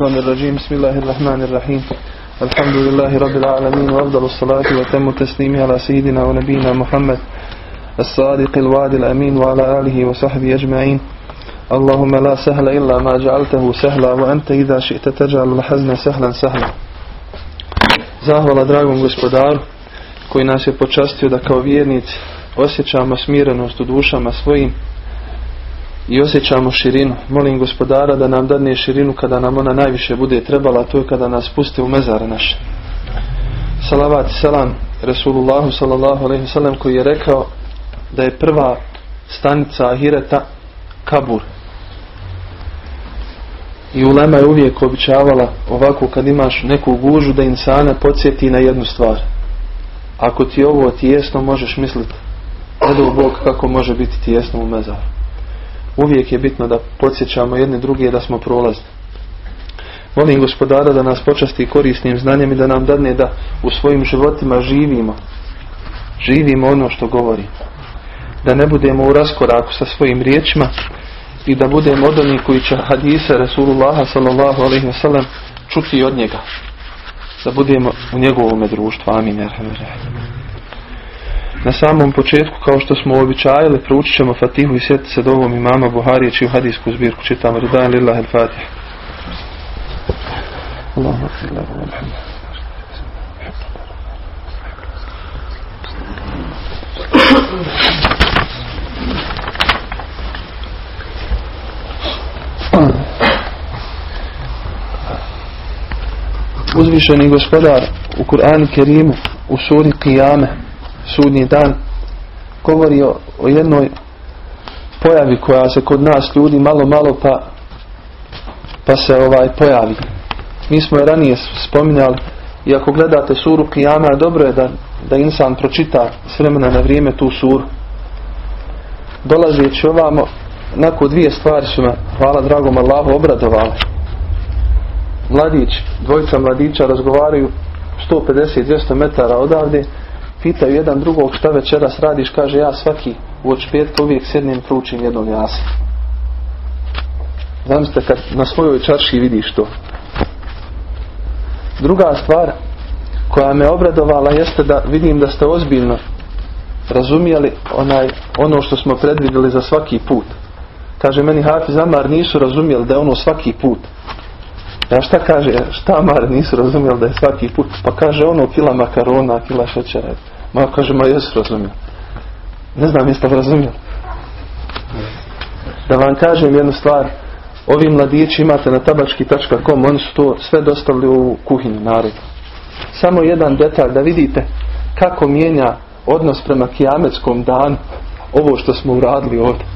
الرحمن الرجيم. بسم الله الرحمن الرحيم. الحمد لله رب العالمين وأفضل الصلاة وتم التسليم على سيدنا ونبينا محمد الصادق الوعد الأمين وعلى آله وصحبه أجمعين. اللهم لا سهل إلا ما جعلته سهلا وأنت إذا شئت تجعل الحزن سهلا سهلا. Zahvala dragom gospodaru koji nas je počastio da kao vjernici osjećamo smirenost u dušama svojim i osjećamo širinu. Molim gospodara da nam dadne širinu kada nam ona najviše bude trebala, to je kada nas puste u mezare naše. Salavat i salam Resulullahu sallallahu alaihi sallam koji je rekao da je prva stanica Ahireta Kabur. I Ulema je uvijek običavala ovako kad imaš neku gužu da insana podsjeti na jednu stvar. Ako ti ovo tijesno možeš misliti, ne Bog kako može biti tijesno u mezaru uvijek je bitno da podsjećamo jedne druge da smo prolazni. Molim gospodara da nas počasti korisnim znanjem i da nam dadne da u svojim životima živimo. Živimo ono što govori. Da ne budemo u raskoraku sa svojim riječima i da budemo od onih koji će hadise Rasulullaha sallallahu alaihi wasallam čuti od njega. Da budemo u njegovome društvu. Amin. Na samom početku, kao što smo običajali, proučit ćemo Fatihu i sjetiti se dovom imama Buharije, čiju hadijsku zbirku čitamo. Ridan lillahi al-Fatih. Allahu Uzvišeni gospodar u Kur'anu Kerimu u suri Qiyame sudnji dan govori o, o jednoj pojavi koja se kod nas ljudi malo malo pa pa se ovaj pojavi. Mi smo je ranije spominjali i ako gledate suru Kijama dobro je da, da insan pročita s vremena na vrijeme tu suru. Dolazeći ovamo nakon dvije stvari su me hvala dragom Allahu obradovali. Mladić, dvojica mladića razgovaraju 150-200 metara odavde pitaju jedan drugog šta večeras radiš, kaže ja svaki uoč petka uvijek sjednem proučim jednog jasa. Zamislite kad na svojoj čarši vidiš to. Druga stvar koja me obradovala jeste da vidim da ste ozbiljno razumijeli onaj, ono što smo predvidjeli za svaki put. Kaže meni Hafiz Amar nisu razumjeli da je ono svaki put. Ja šta kaže, šta Amar nisu razumjeli da je svaki put? Pa kaže ono kila makarona, kila šećera. Ma kaže, ma jesu razumio. Ne znam jeste razumio. Da vam kažem jednu stvar. Ovi mladići imate na tabački.com, oni su to sve dostavili u kuhinju narodu. Samo jedan detalj da vidite kako mijenja odnos prema kijametskom danu ovo što smo uradili ovdje.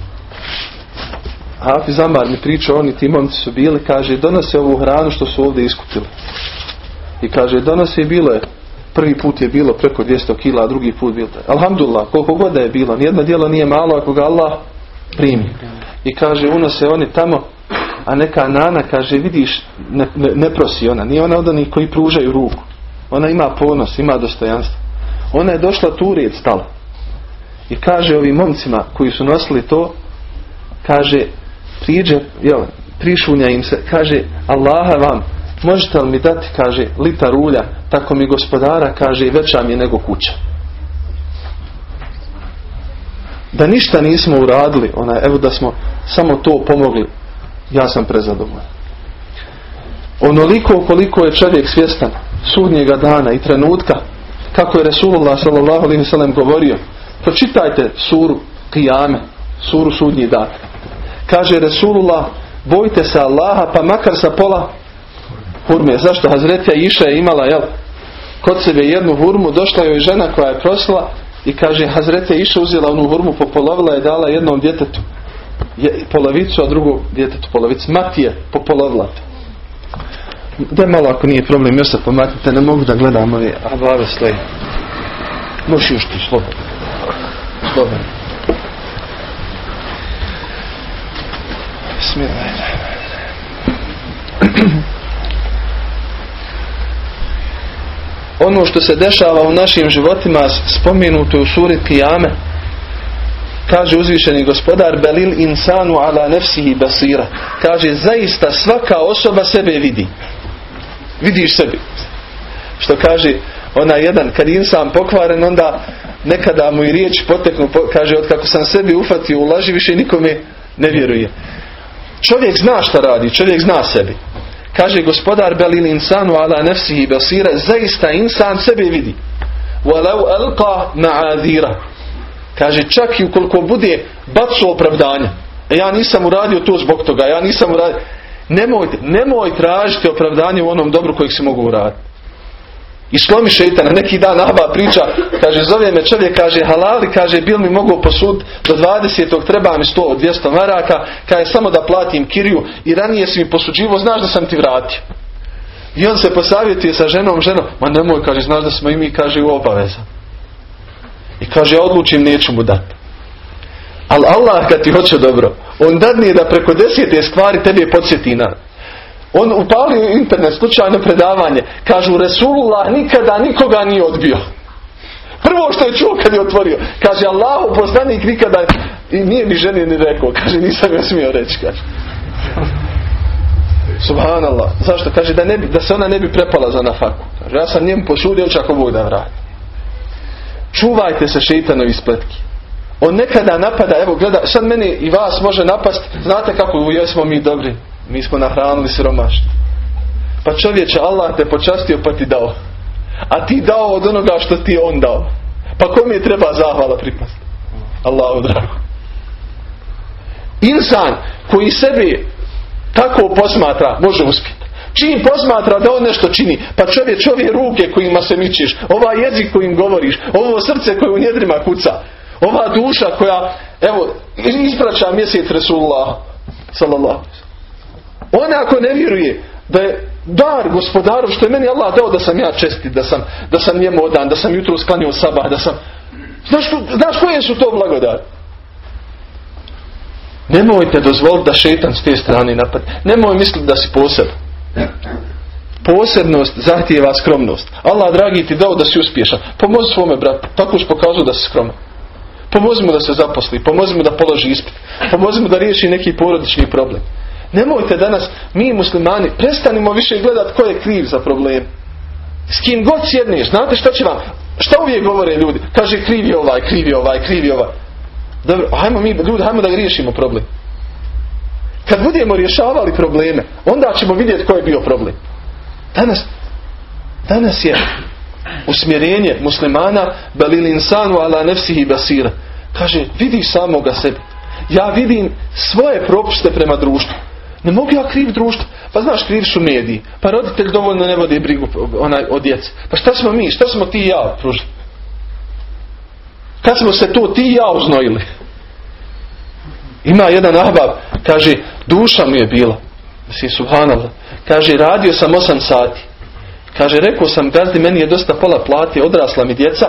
Hafiz Amar mi priča, oni ti momci su bili, kaže, donose ovu hranu što su ovdje iskupili. I kaže, donose i bilo je Prvi put je bilo preko 200 kila, a drugi put bilo. Alhamdulillah, koliko god je bilo, nijedno djelo nije malo ako ga Allah primi. I kaže, unose oni tamo, a neka nana kaže, vidiš, ne, ne, prosi ona, nije ona od onih koji pružaju ruku. Ona ima ponos, ima dostojanstvo. Ona je došla tu red stala. I kaže ovim momcima koji su nosili to, kaže, priđe, jel, prišunja im se, kaže, Allaha vam, možete li mi dati, kaže, litar ulja, tako mi gospodara, kaže, veća mi je nego kuća. Da ništa nismo uradili, ona, evo da smo samo to pomogli, ja sam prezadovoljan. Onoliko koliko je čovjek svjestan sudnjega dana i trenutka, kako je Resulullah s.a.v. govorio, pročitajte suru Kijame, suru sudnji dan. Kaže Resulullah, bojte se Allaha, pa makar sa pola hurme. Zašto? Hazretja Iša je imala jel, kod sebe jednu hurmu, došla joj žena koja je prosila i kaže Hazretja Iša uzela onu hurmu, popolovila je dala jednom djetetu je, polovicu, a drugu djetetu polovicu. Matije popolovila. Da malo ako nije problem, još se pomatite, ne mogu da gledam ove abave slej. Možeš još ti slobodno. Slobodno. Smiraj. ono što se dešava u našim životima spomenuto u suri Kijame kaže uzvišeni gospodar belil insanu ala nefsihi basira. Kaže zaista svaka osoba sebe vidi. Vidiš sebi. Što kaže ona jedan kad insan pokvaren onda nekada mu i riječ poteknu kaže od kako sam sebi ufatio u laži više nikome ne vjeruje. Čovjek zna šta radi čovjek zna sebi kaže gospodar belil insanu ala nefsihi basira zaista insan sebe vidi walau alqa ma'adira Kaže čak i ukoliko bude bacu opravdanja. E ja nisam uradio to zbog toga. Ja nisam uradio. Nemoj, nemoj tražiti opravdanje u onom dobru kojeg si mogu uraditi. I slomi šeitana. Neki dan Aba priča. Kaže zove me čovjek. Kaže halali. Kaže bil mi mogu posud do 20. treba mi 100 200 maraka. Kaže samo da platim kiriju. I ranije si mi posuđivo. Znaš da sam ti vratio. I on se posavjetuje sa ženom. Ženom. Ma nemoj. Kaže znaš da smo i mi. Kaže u obaveza. I kaže, ja odlučim, neću mu dati. Ali Allah kad ti hoće dobro, on dadnije da preko desete stvari tebe podsjeti na. On upalio internet, slučajno predavanje. Kažu, Resulullah nikada nikoga nije odbio. Prvo što je čuo kad je otvorio. Kaže, Allah poslanik nikada i nije mi ženi ni rekao. Kaže, nisam ga smio reći. Kaže. Subhanallah. Zašto? Kaže, da, ne bi, da se ona ne bi prepala za nafaku. Kaže, ja sam njemu posudio čak Bog da vrati. Čuvajte se šeitanovi spletki. On nekada napada, evo gleda, sad meni i vas može napast, znate kako jesmo mi dobri. Mi smo nahranili siromašni. Pa čovječe, Allah te počastio pa ti dao. A ti dao od onoga što ti on dao. Pa kom je treba zahvala pripast? Allahu drago. Insan koji sebi tako posmatra, može uspjeti. Čim posmatra da on nešto čini, pa čovjek čovjek ruke kojima se mičiš, ova jezik kojim govoriš, ovo srce koje u njedrima kuca, ova duša koja, evo, ispraća mjesec Resulullah, sallallahu. On ako ne vjeruje da je dar gospodaru što je meni Allah dao da sam ja čestit, da sam, da sam njemu odan, da sam jutro sklanio sabah, da sam... Znaš, znaš koje su to blagodati? Nemojte dozvoliti da šetan s te strane napad. Nemoj misliti da si poseban. Posebnost zahtijeva skromnost. Allah dragi ti dao da si uspješan. Pomozi svome bratu. Tako si pokazao da si skroman. Pomozi mu da se zaposli. Pomozi mu da položi ispit. Pomozi mu da riješi neki porodični problem. Nemojte danas, mi muslimani, prestanimo više gledati ko je kriv za problem. S kim god sjedneš, znate šta će vam, šta uvijek govore ljudi? Kaže kriv je ovaj, kriv je ovaj, kriv je ovaj. Dobro, hajmo mi, ljudi, hajmo da riješimo problem. Kad budemo rješavali probleme, onda ćemo vidjeti koji je bio problem. Danas, danas je usmjerenje muslimana balil insanu ala nefsihi basira. Kaže, vidi samoga sebe. Ja vidim svoje propuste prema društvu. Ne mogu ja kriv društvo. Pa znaš, kriv su mediji. Pa roditelj dovoljno ne vodi brigu onaj, o djeci. Pa šta smo mi? Šta smo ti i ja pružili? Kad smo se to ti i ja uznojili? Ima jedan ahbab, kaže, duša mu je bila. Si subhanallah. Kaže, radio sam 8 sati. Kaže, rekao sam gazdi, meni je dosta pola plati, odrasla mi djeca.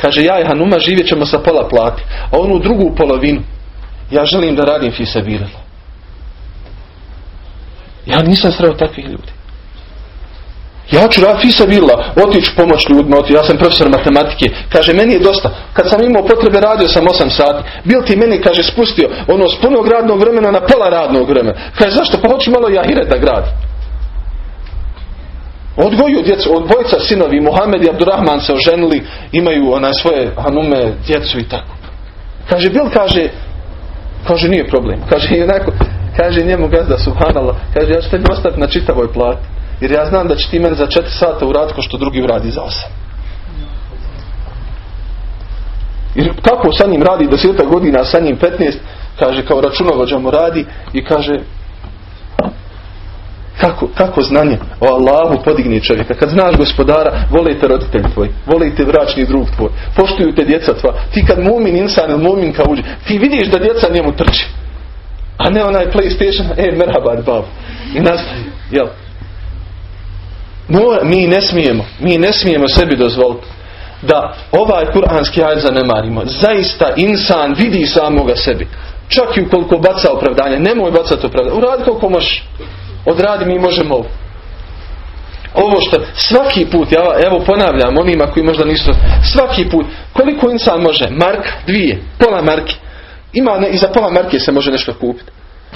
Kaže, ja i Hanuma živjet ćemo sa pola plati. A onu drugu polovinu, ja želim da radim fi se Ja nisam sreo takvih ljudi. Ja ću fisa bila, otići pomoć ljudima, ja sam profesor matematike. Kaže, meni je dosta. Kad sam imao potrebe, radio sam 8 sati. Bil ti meni, kaže, spustio ono s punog radnog vremena na pola radnog vremena. Kaže, zašto? Pa hoću malo jahire da gradi. Odgoju djecu, od sinovi, Mohamed i Abdurrahman se oženili, imaju onaj svoje hanume, djecu i tako. Kaže, bil, kaže, kaže, nije problem. Kaže, onako, kaže njemu gazda, subhanallah, kaže, ja ću tebi ostati na čitavoj plati. Jer ja znam da će ti meni za četiri sata uraditi ko što drugi uradi za osam. Jer kako sa njim radi deseta godina, sa njim 15, kaže kao računovođa mu radi i kaže kako, kako znanje o Allahu podigni čovjeka. Kad znaš gospodara, volite roditelj tvoj, volite vračni drug tvoj, poštuju te djeca tva. Ti kad mumin insan ili muminka uđe, ti vidiš da djeca njemu trči. A ne onaj PlayStation, e, merhaba, bab. I nastaje, jel? No, mi ne smijemo, mi ne smijemo sebi dozvoliti da ovaj kuranski ajd zanemarimo. Zaista insan vidi samoga sebi. Čak i ukoliko baca opravdanje. Nemoj bacati opravdanje. Uradi koliko možeš. Odradi mi možemo ovo. ovo što svaki put, ja evo ponavljam onima koji možda nisu, svaki put, koliko insan može? Marka, dvije, pola marke. Ima, ne, i za pola marke se može nešto kupiti.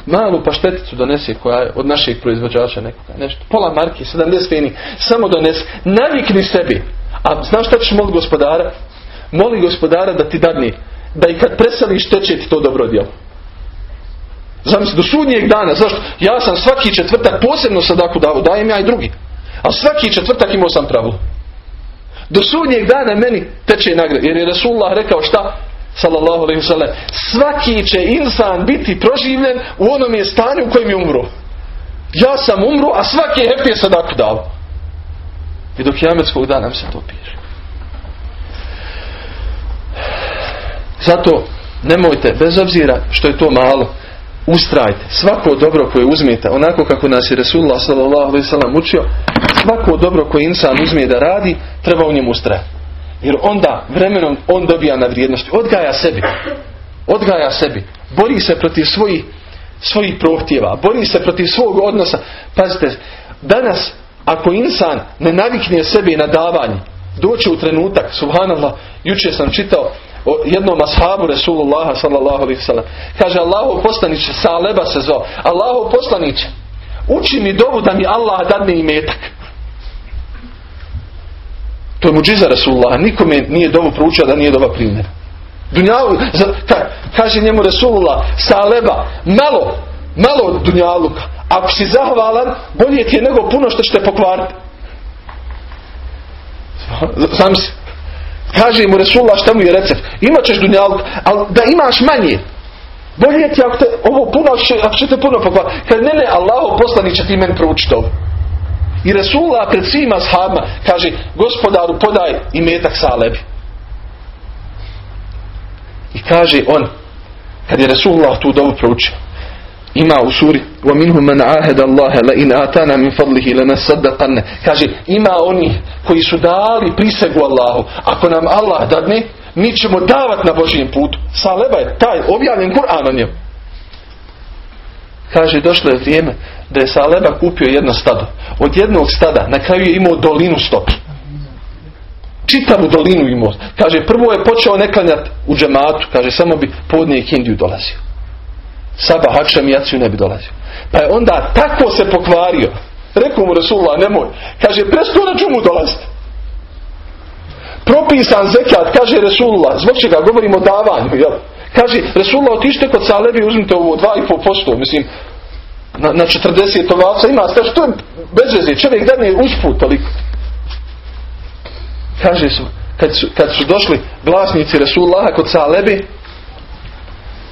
Malu pašteticu donese koja je od naših proizvođača nekoga, nešto. Pola marke, 70 fini, samo donese. Navikni sebi. A znaš šta ćeš moliti gospodara? Moli gospodara da ti dadni, da i kad preseliš teče ti to dobro djelo. Zamisli, do sudnjeg dana, zašto? Ja sam svaki četvrtak posebno sadaku dao, dajem ja i drugi. A svaki četvrtak imao sam pravilo. Do sudnjeg dana meni teče nagrada. Jer je Rasulullah rekao šta? Sallallahu alaihi sallam. Svaki će insan biti proživljen u onom je stanju u kojem je umro. Ja sam umro, a svaki je heftir sadaku dao. I do kijametskog dana mi se to piše. Zato nemojte, bez obzira što je to malo, ustrajte. Svako dobro koje uzmete, onako kako nas je Resulullah s.a.v. učio, svako dobro koje insan uzme da radi, treba u njemu ustrajati. Jer onda vremenom on dobija na vrijednosti. Odgaja sebi. Odgaja sebi. Bori se protiv svojih, svojih prohtjeva. Bori se protiv svog odnosa. Pazite, danas ako insan ne navikne sebi na davanje, doće u trenutak, subhanallah, jučer sam čitao o jednom ashabu Resulullaha sallallahu alaihi sallam. Kaže Allahu poslaniće, sa leba se zove. Allahu poslaniće, uči mi dovu da mi Allah dadne i metak. To je muđiza Rasulullah. Nikome nije dovu proučio da nije dova primjer. Dunjalu, ka, kaže njemu Rasulullah, sa leba, malo, malo dunjaluka. Ako si zahvalan, bolje ti je nego puno što ćete pokvariti. Sam si. Kaže mu Resulullah šta mu je recept. Imat ćeš dunjaluk, ali da imaš manje. Bolje ti ako te, ovo puno, ako ćete puno pokvariti. Kaže, ne, ne, Allahu poslani će ti meni proučiti ovo I Resulullah pred svima shabima kaže, gospodaru podaj i metak salebi. I kaže on, kad je Resulullah tu dovu proučio, ima u suri وَمِنْهُمْ مَنْ عَهَدَ اللَّهَ لَإِنْ آتَانَا مِنْ فَضْلِهِ لَنَسَدَّقَنَّ Kaže, ima oni koji su dali prisegu Allahu. Ako nam Allah dadne, mi ćemo davati na Božijem putu. Saleba je taj objavljen Kur'an o njemu. Kaže, došlo je vrijeme da je Saleba kupio jedno stado. Od jednog stada na kraju je imao dolinu stoki. Čitavu dolinu imao. Kaže, prvo je počeo neklanjati u džematu. Kaže, samo bi podnije Indiju dolazio. Saba, Hačem i Jaciju ne bi dolazio. Pa je onda tako se pokvario. Rekao mu Resulullah, nemoj. Kaže, presto na džumu dolaziti. Propisan zekat, kaže Resulullah. Zbog čega govorimo o davanju, jel? Kaže, Resulullah, otište kod Salebi, uzmite ovo 2,5%, mislim, na, na 40 ovaca ima, kaže, to je bez veze, čovjek dane usput toliko. Kaže su, kad su, kad su došli glasnici Resulullah kod Salebi,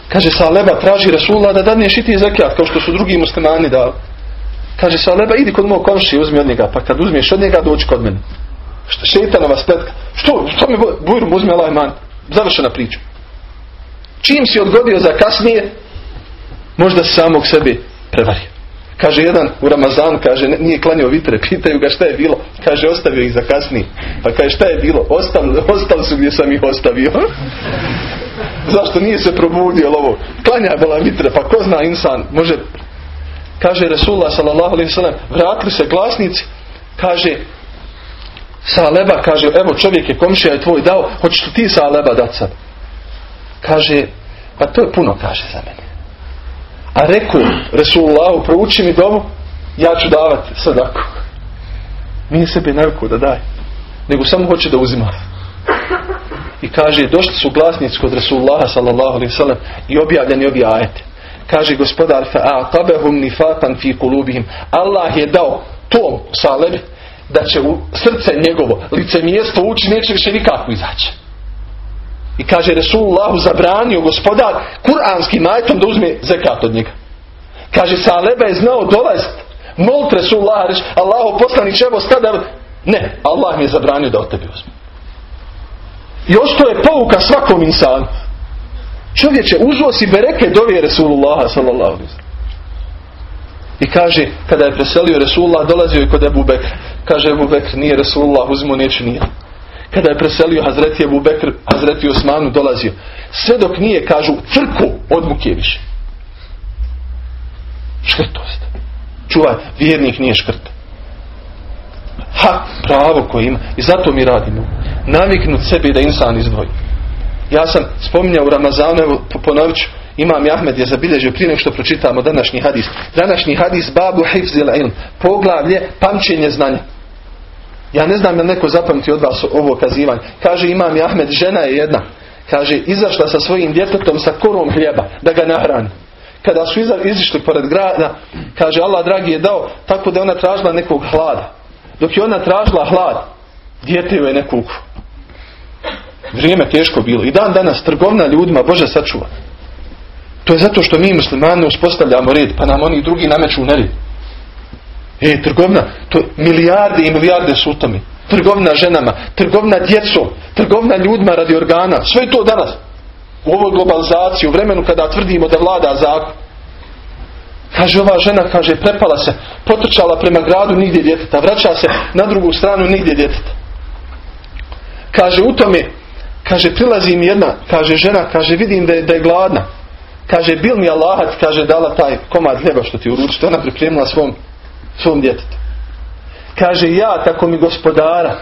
Kaže Saleba traži Rasulullah da dadne šiti zekijat kao što su drugi muslimani dali. Kaže Saleba idi kod mog komši uzmi od njega pa kad uzmiješ od njega dođi kod mene. Što šeitanova spletka. Što? Što mi bujrum uzmi Allah man? Završena priča. Čim si odgodio za kasnije možda samog sebi prevario. Kaže jedan u Ramazan, kaže nije klanio vitre, pitaju ga šta je bilo. Kaže ostavio ih za kasnije. Pa kaže šta je bilo? Ostali, su gdje sam ih ostavio. Zašto nije se probudio ovo? Klanja je bila vitre, pa ko zna insan može kaže Resulullah sallam vratili se glasnici kaže sa leba kaže evo čovjek je komšija je tvoj dao hoćeš li ti sa leba dat sad kaže pa to je puno kaže za mene a rekao Resulullahu prouči mi dovu ja ću davati sadaku nije sebi naviku da daj nego samo hoće da uzima i kaže došli su glasnici kod Resulullaha sallallahu alaihi sallam i objavljeni ovi ajeti. Kaže gospodar fa'aqabahum nifatan fi kulubihim. Allah je dao tom salebi da će u srce njegovo lice mjesto ući neće više nikako izaći. I kaže Resulullahu zabranio gospodar kuranskim ajetom da uzme zekat od njega. Kaže Saleba je znao dolaziti. Molt Resulullah reći Allahu poslanić evo stada. Ne, Allah mi je zabranio da od tebe uzme. I ošto je pouka svakom insanu. Čovječe, uzvo si bereke dovije Resulullaha sallallahu I kaže, kada je preselio Resulullah, dolazio je kod Ebu Bekr. Kaže Ebu Bekr, nije Resulullah, uzmo neće nije. Kada je preselio Hazreti Ebu Bekr, Hazreti Osmanu dolazio. Sve dok nije, kažu, crku od muke više. Škrtost. Čuvaj, vjernik nije škrt. pravo koje ima. I zato mi radimo. Naviknut sebi da insan izdvoji. Ja sam spominjao u Ramazanu, evo ponovit ću, Imam Ahmed je zabilježio prije nego što pročitamo današnji hadis. Današnji hadis babu hifzil ilm. Poglavlje pamćenje znanja. Ja ne znam je neko zapamti od vas ovo kazivanje. Kaže Imam Ahmed, žena je jedna. Kaže, izašla sa svojim djetetom sa korom hljeba da ga nahrani. Kada su izišli pored grada, kaže Allah dragi je dao tako da je ona tražila nekog hlada. Dok je ona tražila hlad, dijete je nekog. Vrijeme teško bilo. I dan danas trgovna ljudima, Bože sačuva. To je zato što mi muslimani uspostavljamo red, pa nam oni drugi nameću nered. E, trgovina, to milijarde i milijarde su tome. Trgovina ženama, trgovina djecom, trgovina ljudima radi organa. Sve to danas. U ovoj globalizaciji, u vremenu kada tvrdimo da vlada zakon. Kaže ova žena, kaže, prepala se, potrčala prema gradu, nigdje djeteta. Vraća se na drugu stranu, nigdje djeteta. Kaže, u tome, kaže, prilazi mi jedna, kaže, žena, kaže, vidim da je, da je gladna. Kaže, bil mi Allahac, kaže, dala taj komad hljeba što ti uručite. Ona pripremila svom, svom djetetu. Kaže, ja, tako mi gospodara,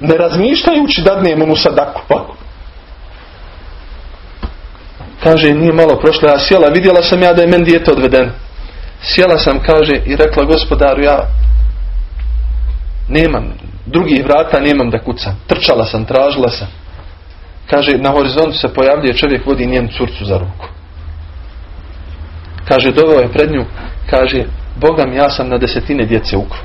ne razmišljajući da dnemo mu sadaku, ovako. Kaže, nije malo prošlo, ja sjela, vidjela sam ja da je meni dijete odvedeno. Sjela sam, kaže, i rekla gospodaru, ja nemam, drugih vrata nemam da kucam. Trčala sam, tražila sam. Kaže, na horizontu se pojavljuje čovjek, vodi njen curcu za ruku. Kaže, doveo je pred nju, kaže, Boga mi, ja sam na desetine djece ukro.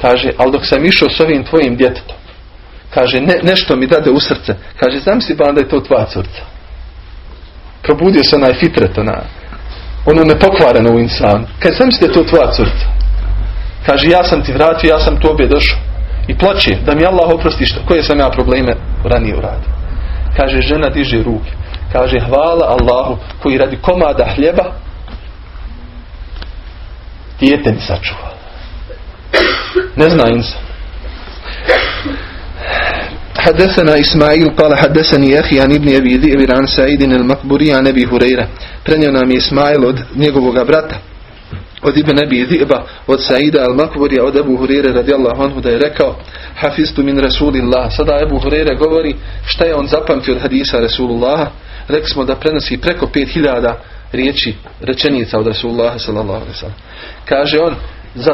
Kaže, ali dok sam išao s ovim tvojim djetetom, kaže, ne, nešto mi dade u srce. Kaže, zamisli pa da je to tvoja curca. Probudio se onaj fitret, ona, ono nepokvareno u insanu. Kaže, zamisli da je to tvoja curca. Kaže, ja sam ti vratio, ja sam tu obje došao. I plaće, da mi Allah oprosti što, koje sam ja probleme ranije uradio. Kaže, žena diže ruke. Kaže, hvala Allahu koji radi komada hljeba dijete mi sačuva. Ne zna insan. حدثنا إسماعيل قال حدثني أخي عن ابن أبي ذئب عن سعيد المقبوري عن أبي هريرة prenio nam je Ismail od njegovog brata od Ibn Abi Dhi'ba od Saida al-Makburija od Ebu Hurire radijallahu anhu da je rekao hafistu min Rasulillah sada Ebu Hurire govori šta je on zapamtio od hadisa Rasulullaha rekli smo da prenosi preko 5000 riječi rečenica od Rasulullaha sallallahu kaže on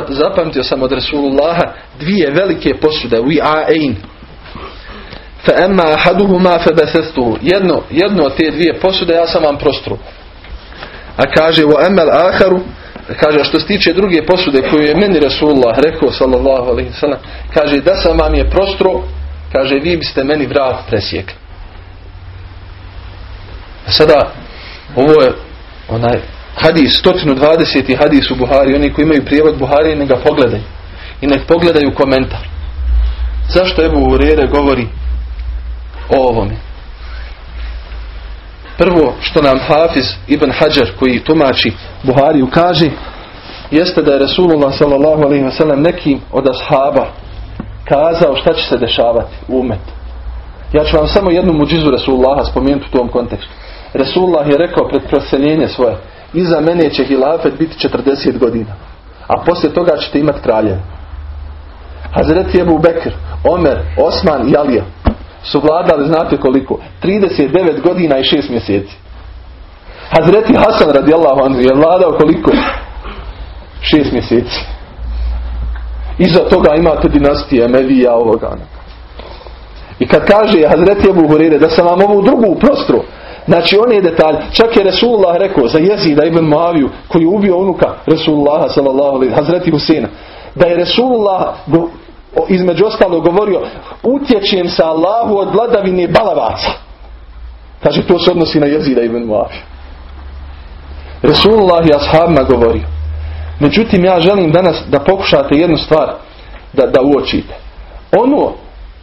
zapamtio sam od Rasulullaha dvije velike posude vi a'ain fa emma ahaduhuma jedno jedno od te dvije posude ja sam vam prostru. A kaže wa emma al-akharu. Kaže što se tiče druge posude koju je meni Rasulullah rekao sallallahu alaihi sallam kaže da sam vam je prostro kaže vi biste meni vrat presjekli. Sada ovo je onaj hadis 120. hadis u Buhari oni koji imaju prijevod Buhari neka pogledaju. I nek pogledaju komentar. Zašto Ebu Urere govori o ovome? Prvo što nam Hafiz Ibn Hajar koji tumači Buhariju kaže jeste da je Resulullah sallallahu nekim od ashaba kazao šta će se dešavati u umetu. Ja ću vam samo jednu muđizu Resulullaha spomenuti u tom kontekstu Resulullah je rekao pred preseljenje svoje iza mene će hilafet biti 40 godina a poslije toga ćete imati kraljeve. Hazreti Ebu Bekr Omer, Osman i Alija su vladali, znate koliko? 39 godina i 6 mjeseci. Hazreti Hasan radijallahu anhu je vladao koliko? 6 mjeseci. Iza toga imate dinastije Medija ovoga. I kad kaže Hazreti Ebu Hurire da sam vam ovu drugu prostru Znači on je detalj. Čak je Resulullah rekao za Jezida ibn Muaviju koji je ubio unuka Resulullaha sallallahu alaihi Hazreti Husina. Da je Resulullah između ostalo govorio utječem sa Allahu od vladavine balavaca. Kaže to se odnosi na Jezida ibn Muaviju. Resulullah je ashabima govorio. Međutim ja želim danas da pokušate jednu stvar da, da uočite. Ono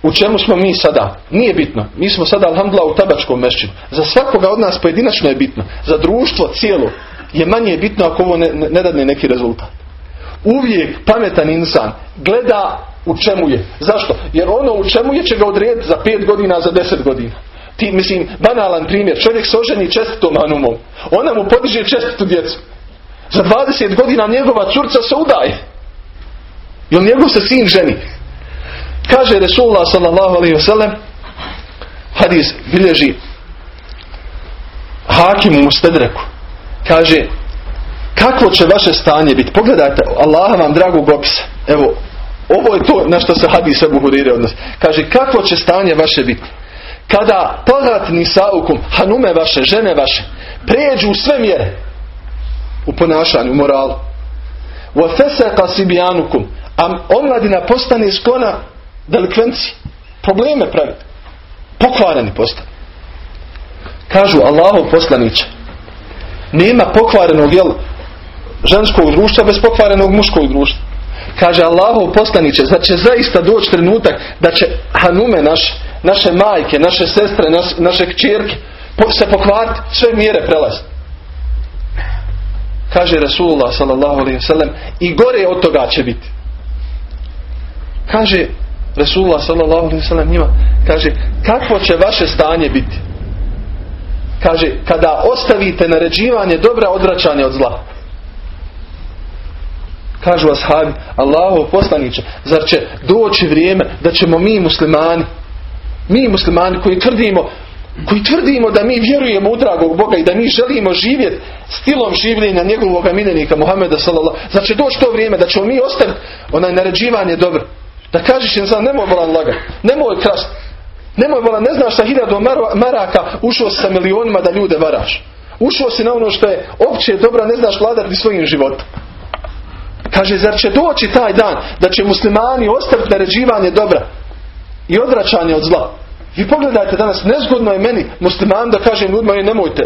u čemu smo mi sada? Nije bitno. Mi smo sada, alhamdulillah, u tabačkom mešćinu. Za svakoga od nas pojedinačno je bitno. Za društvo cijelo je manje bitno ako ovo ne, ne dadne neki rezultat. Uvijek pametan insan gleda u čemu je. Zašto? Jer ono u čemu je će ga odrediti za pet godina, za deset godina. Ti, mislim, banalan primjer. Čovjek se oženi čestitom anumom. Ona mu podiže čestitu djecu. Za 20 godina njegova curca se udaje. Jel njegov se sin ženi? Kaže Resulullah sallallahu alaihi wasallam hadis bilježi Hakim u Mustedreku. Kaže kako će vaše stanje biti? Pogledajte, Allah vam dragog opisa. Evo, ovo je to na što se hadis Abu Hurire odnosi. Kaže kako će stanje vaše biti? Kada tagat nisaukum, hanume vaše, žene vaše, pređu u sve mjere u ponašanju, u moralu. Feseka sibijanukum, a omladina postane sklona delikvenci, probleme pravi. Pokvareni postane. Kažu Allahov poslaniće, nema pokvarenog jel, ženskog društva bez pokvarenog muškog društva. Kaže Allahov poslaniće, zar će zaista doći trenutak da će hanume naše, naše majke, naše sestre, naše, naše kćerke se pokvariti, sve mjere prelazi. Kaže Rasulullah sallallahu i gore od toga će biti. Kaže Alaihi wasallam njima, kaže kakvo će vaše stanje biti? Kaže kada ostavite naređivanje dobra odvraćanje od zla. Kažu ashabi, Allahu poslaniće, zar će doći vrijeme da ćemo mi muslimani, mi muslimani koji tvrdimo koji tvrdimo da mi vjerujemo u dragog Boga i da mi želimo živjeti stilom življenja njegovog miljenika Muhameda sallallahu će doći to vrijeme da ćemo mi ostaviti onaj naređivanje dobro da kažeš im nemoj volan laga nemoj krast nemoj volan ne znaš sa hiljadu maraka ušao sa milionima da ljude varaš ušao si na ono što je opće dobro ne znaš vladati svojim životom Kaže, zar će doći taj dan da će muslimani ostaviti naređivanje dobra i odvraćanje od zla? Vi pogledajte danas, nezgodno je meni musliman da kažem ljudima, nemojte,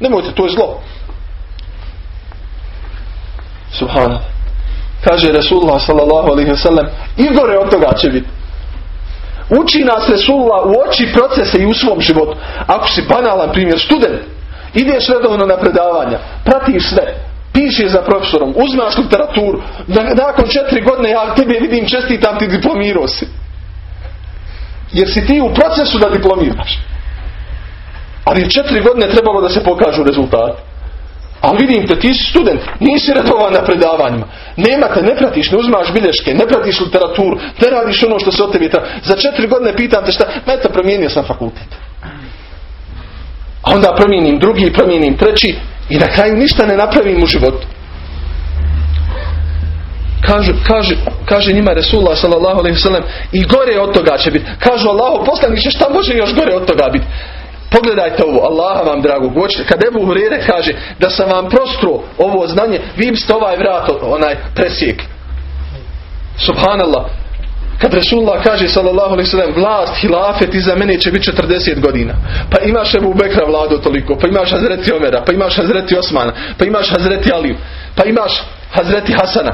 nemojte, to je zlo. Subhana. Kaže Resulullah sallallahu alaihi wa sallam, i gore od toga će biti. Uči nas Resulullah u oči procese i u svom životu. Ako si banalan primjer, student, ideš redovno na predavanja, pratiš sve, piše za profesorom, uzmaš literaturu, nakon četiri godine ja tebe vidim čestitam ti diplomirao si. Jer si ti u procesu da diplomiraš. Ali četiri godine trebalo da se pokažu rezultati. Ali vidim te, ti si student, nisi redovan na predavanjima. Nema te, ne pratiš, ne uzmaš bilješke, ne pratiš literaturu, ne radiš ono što se od tebi. Za četiri godine pitam te šta, meta promijenio sam fakultet. A onda promijenim drugi, promijenim treći i na kraju ništa ne napravim u životu. Kaže, kaže, kaže njima Resulullah sallallahu i gore od toga će biti. Kažu Allahu poslaniče šta može još gore od toga biti. Pogledajte ovo, Allaha vam drago goćite. Kad Ebu Hurere kaže da sam vam prostro ovo znanje, vi biste ovaj vrat onaj presijek. Subhanallah. Kad Resulullah kaže sallallahu alaihi sallam vlast, hilafet iza mene će biti 40 godina. Pa imaš Ebu Bekra vladu toliko, pa imaš Hazreti Omera, pa imaš Hazreti Osmana, pa imaš Hazreti Aliju, pa imaš Hazreti Hasana.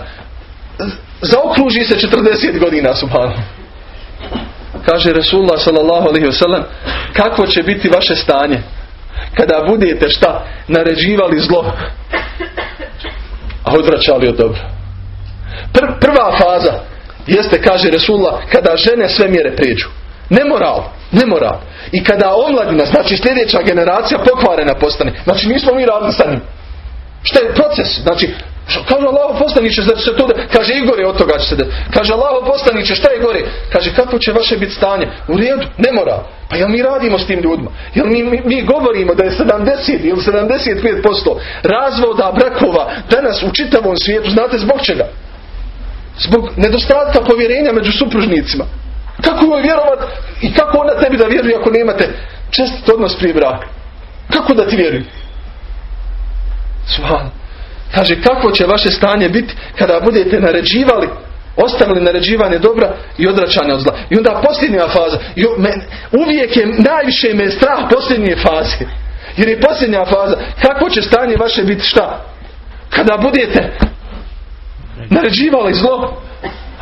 Zaokruži se 40 godina subhanallah. Kaže Resulullah sallallahu alaihi wasallam kakvo će biti vaše stanje kada budete šta naređivali zlo a odvraćali od dobro. prva faza jeste, kaže Resulullah, kada žene sve mjere prijeđu. Nemoral, nemoral. I kada omladina, znači sljedeća generacija pokvarena postane. Znači nismo mi radili sa njim. Šta je proces? Znači, kaže Allah poslaniće, znači se to da, kaže i gore od toga će se da. Kaže Allah poslaniće, šta je gore? Kaže, kako će vaše biti stanje? U redu, nemoral. Pa jel mi radimo s tim ljudima? Jel mi, mi, mi govorimo da je 70 ili 75% razvoda brakova danas u čitavom svijetu, znate zbog čega? Zbog nedostatka povjerenja među supružnicima. Kako joj vjerovat i kako ona tebi da vjeruje ako nemate čestit odnos prije braka? Kako da ti vjeruje? Svan. Kaže kako će vaše stanje biti kada budete naređivali ostavili naređivanje dobra i odračanje od zla. I onda posljednja faza. uvijek je najviše me strah posljednje faze. Jer je posljednja faza. Kako će stanje vaše biti šta? Kada budete naređivali zlo,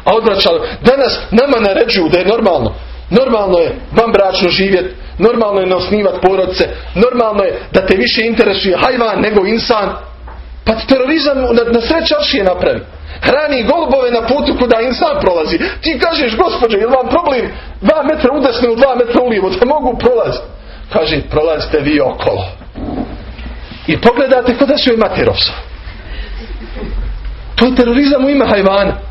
a odvraćali. Danas nama naređuju da je normalno. Normalno je vam bračno živjeti, normalno je ne osnivati porodce, normalno je da te više interesuje hajvan nego insan. Pa terorizam na, na sred napravi. Hrani golubove na putu kuda insan prolazi. Ti kažeš, gospođo, je vam problem dva metra udesne u dva metra ulijevo, da mogu prolaziti? Kaže, prolazite vi okolo. I pogledate kod da su i materovsa. To je terorizam u ime hajvana.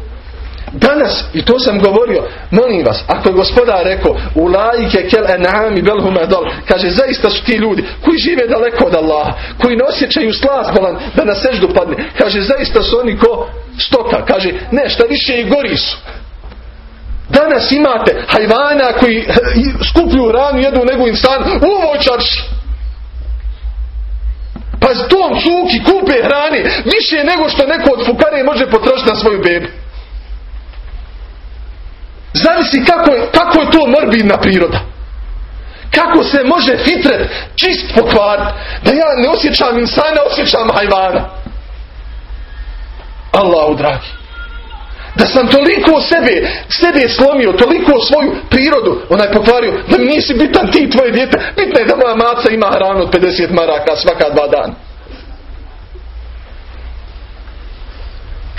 Danas, i to sam govorio, molim vas, ako je gospodar rekao, u lajike kel enami belhume dol, kaže, zaista su ti ljudi koji žive daleko od Allaha, koji ne osjećaju slast bolan da na seždu padne, kaže, zaista su oni ko stoka, kaže, ne, šta više i gori su. Danas imate hajvana koji skuplju ranu jedu nego insan u. Pa tom suki kupe hrane više nego što neko od fukare može potrošiti na svoju bebu. Zavisi kako je, kako je to morbidna priroda. Kako se može fitret čist pokvariti. Da ja ne osjećam insana, osjećam hajvana. Allahu dragi. Da sam toliko sebe, sebe slomio, toliko svoju prirodu onaj pokvario, da mi nisi bitan ti tvoje djete. Bitno je da moja maca ima hranu od 50 maraka svaka dva dana.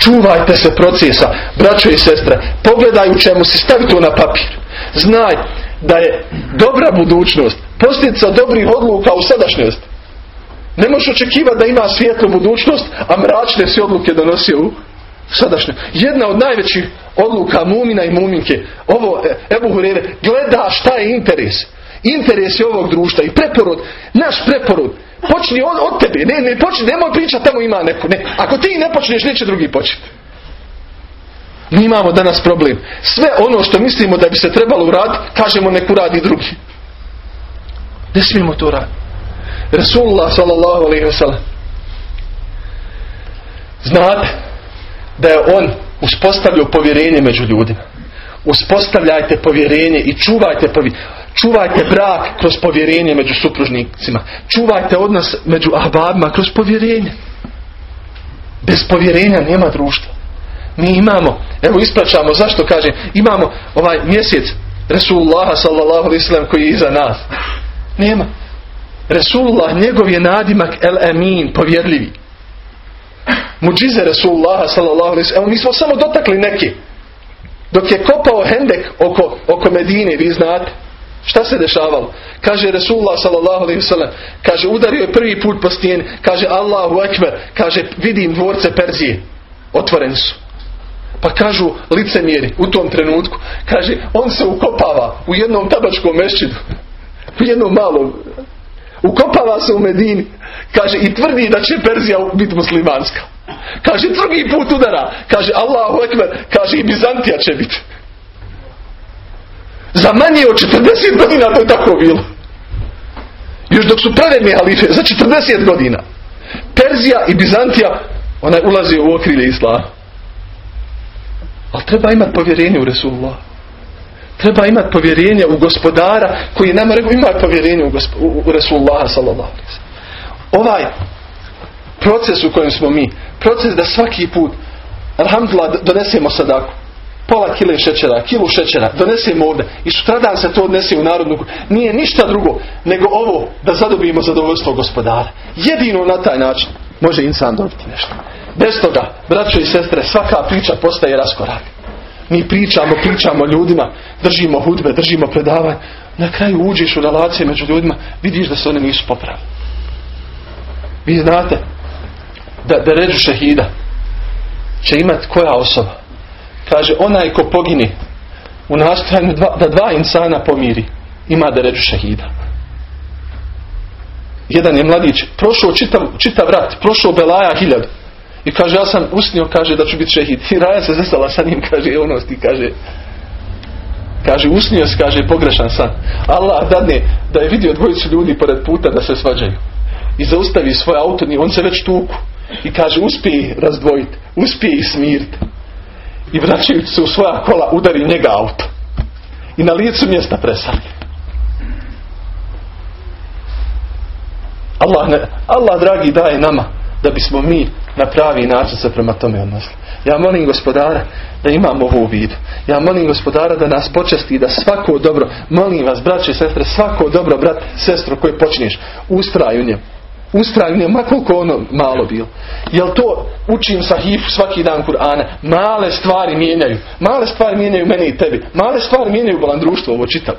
Čuvajte se procesa, braćo i sestre. Pogledaj u čemu si, stavi to na papir. Znaj da je dobra budućnost posljedica dobrih odluka u sadašnjosti. Ne možeš očekivati da ima svijetlu budućnost, a mračne si odluke donosio u sadašnjoj. Jedna od najvećih odluka mumina i muminke, ovo Ebu Hurere, gleda šta je interes. Interes ovog društva i preporod, naš preporod, počni od, od tebe, ne, ne počni, nemoj pričati tamo ima neko, ne. Ako ti ne počneš, neće drugi početi. Mi imamo danas problem. Sve ono što mislimo da bi se trebalo uraditi, kažemo neku radi drugi. Ne smijemo to raditi. Rasulullah sallallahu alaihi wa znate da je on uspostavljao povjerenje među ljudima. Uspostavljajte povjerenje i čuvajte povjerenje. Čuvajte brak kroz povjerenje među supružnicima. Čuvajte odnos među ahbabima kroz povjerenje. Bez povjerenja nema društva. Mi imamo, evo ispraćamo, zašto kažem, imamo ovaj mjesec Resulullah sallallahu alaihi koji je iza nas. Nema. Resulullah, njegov je nadimak el emin, povjedljivi. Muđize Resulullah sallallahu alaihi. Evo mi smo samo dotakli neki. Dok je kopao hendek oko, oko Medine, vi znate. Šta se dešavalo? Kaže Resulullah sallam. Kaže udario je prvi put po stijeni. Kaže Allahu ekber. Kaže vidim dvorce Perzije. Otvoreni su. Pa kažu licemjeri u tom trenutku. Kaže on se ukopava u jednom tabačkom mešćidu. U jednom malom. Ukopava se u Medini. Kaže i tvrdi da će Perzija biti muslimanska. Kaže drugi put udara. Kaže Allahu ekber. Kaže i Bizantija će biti. Za manje od 40 godina to je tako bilo. Još dok su pravedni halife, za 40 godina. Perzija i Bizantija, ona ulazi u okrilje Islama. Ali treba imati povjerenje u Resulullah. Treba imati povjerenje u gospodara koji je nama rekao imati povjerenje u, u, u Resulullah Ovaj proces u kojem smo mi, proces da svaki put alhamdulillah donesemo sadaku pola kile šećera, kilu šećera, donesemo ovdje i sutradan se to odnese u narodnu nije ništa drugo nego ovo da zadobijemo zadovoljstvo gospodara. Jedino na taj način može insan dobiti nešto. Bez toga, braćo i sestre, svaka priča postaje raskorak. Mi pričamo, pričamo ljudima, držimo hudbe, držimo predavanje. Na kraju uđeš u relacije među ljudima, vidiš da se oni nisu popravili. Vi znate da, da ređu šehida će imati koja osoba? Kaže, onaj ko pogine u nastojanju da dva insana pomiri, ima da ređu šehida. Jedan je mladić, prošao čitav, čitav rat, prošao Belaja hiljadu. I kaže, ja sam usnio, kaže, da ću biti šehid. I Raja se zastala sa njim, kaže, ono ti kaže, kaže, usnio se, kaže, pogrešan san. Allah dadne da je vidio dvojicu ljudi pored puta da se svađaju. I zaustavi svoj auto, on se već tuku. I kaže, uspije razdvojiti, uspije ih smiriti. I vraćajući se u svoja kola, udari njega auto. I na licu mjesta presali. Allah, ne, Allah dragi daje nama da bismo mi na pravi način se prema tome odnosili. Ja molim gospodara da imamo ovo u vidu. Ja molim gospodara da nas počesti da svako dobro, molim vas braće i sestre, svako dobro brat, sestro koje počneš, ustraju njemu. Ustraju njemu, ma koliko ono malo bilo. Jel to učim sahifu svaki dan Kur'ana? Male stvari mijenjaju. Male stvari mijenjaju mene i tebi. Male stvari mijenjaju balan društvo, ovo čitav.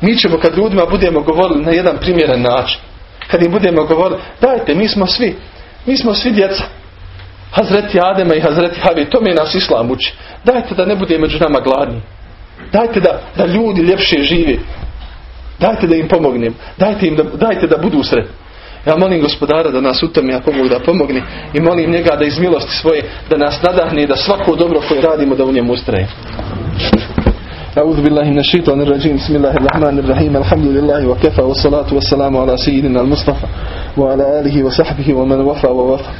Mi ćemo kad ljudima budemo govorili na jedan primjeren način. Kad im budemo govorili, dajte, mi smo svi, mi smo svi djeca. Hazreti Adema i Hazreti Havi, to mi nas Islam uči. Dajte da ne bude među nama gladni. Dajte da, da ljudi ljepše žive. Dajte da im pomognem. Dajte, im da, dajte da budu sretni. Ja molim gospodara da nas u tome ako Bog da pomogne i molim njega da iz milosti svoje da nas nadahne i da svako dobro koje radimo da u njemu ustraje. أعوذ بالله من الشيطان الرجيم بسم الله الرحمن الرحيم الحمد لله وكفى والصلاة والسلام على سيدنا المصطفى وعلى آله وصحبه ومن وفى ووفى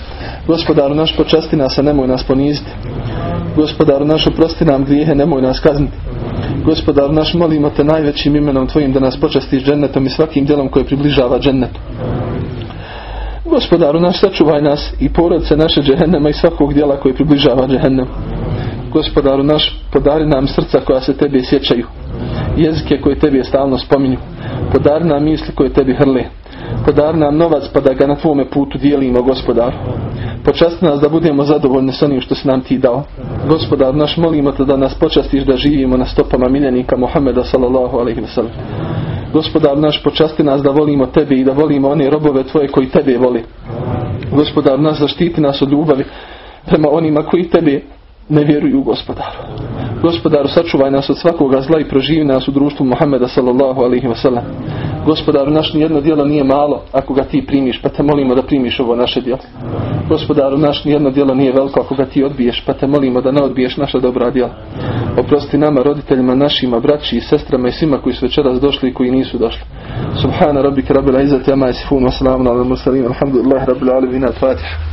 Gospodaru naš počasti nas, a nemoj nas poniziti. Gospodaru naš oprosti nam grijehe, nemoj nas kazniti. Gospodaru naš molimo te najvećim imenom Tvojim da nas počastiš džennetom i svakim djelom koje približava džennetu. Gospodaru naš sačuvaj nas i porodce naše džehennema i svakog djela koje približava džehennem. Gospodaru naš podari nam srca koja se tebi sjećaju. Jezike koje tebi stalno spominju. Podari nam misli koje tebi hrle. Podari nam novac pa da ga na tvome putu dijelimo gospodaru. Počasti nas da budemo zadovoljni s onim što si nam ti dao. Gospodar naš molimo te da nas počastiš da živimo na stopama miljenika Muhammeda sallallahu alaihi wa sallam. Gospodar naš počasti nas da volimo tebe i da volimo one robove tvoje koji tebe voli. Gospodar naš zaštiti nas od ljubavi prema onima koji tebe ne vjeruju gospodaru. Gospodaru sačuvaj nas od svakoga zla i proživi nas u društvu Muhammeda sallallahu alaihi wa sallam. Gospodaru naš nijedno djelo nije malo ako ga ti primiš pa te molimo da primiš ovo naše djelo. Gospodaru naš nijedno djelo nije veliko ako ga ti odbiješ pa te molimo da ne odbiješ naša dobra djela. Oprosti nama, roditeljima našima, braći i sestrama i svima koji su večeras došli i koji nisu došli. Subhana rabbika rabbil izzati amma yasifun wa salamun ala al mursalin alhamdulillahi rabbil alamin al-fatih.